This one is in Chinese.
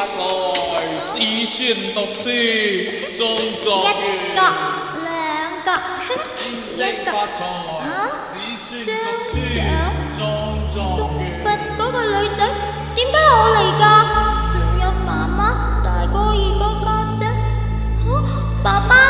一个，两个，一国。双喜，双喜。训嗰个女仔，点解我嚟噶？有妈妈，大哥，二哥，家姐。哈，爸爸。